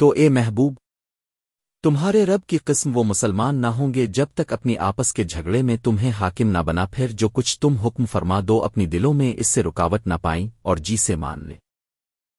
تو اے محبوب، تمہارے رب کی قسم وہ مسلمان نہ ہوں گے جب تک اپنی آپس کے جھگڑے میں تمہیں حاکم نہ بنا پھر جو کچھ تم حکم فرما دو اپنی دلوں میں اس سے رکاوٹ نہ پائیں اور جی سے مان لیں